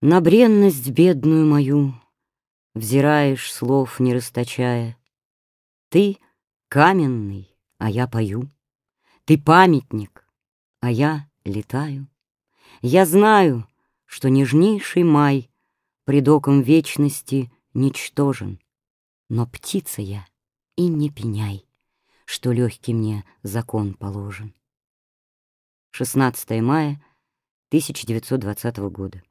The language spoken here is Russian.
На бренность бедную мою Взираешь, слов не расточая. Ты каменный, а я пою. Ты памятник, а я летаю. Я знаю, что нежнейший май Пред оком вечности ничтожен. Но птица я, и не пеняй, Что легкий мне закон положен. 16 мая 1920 года.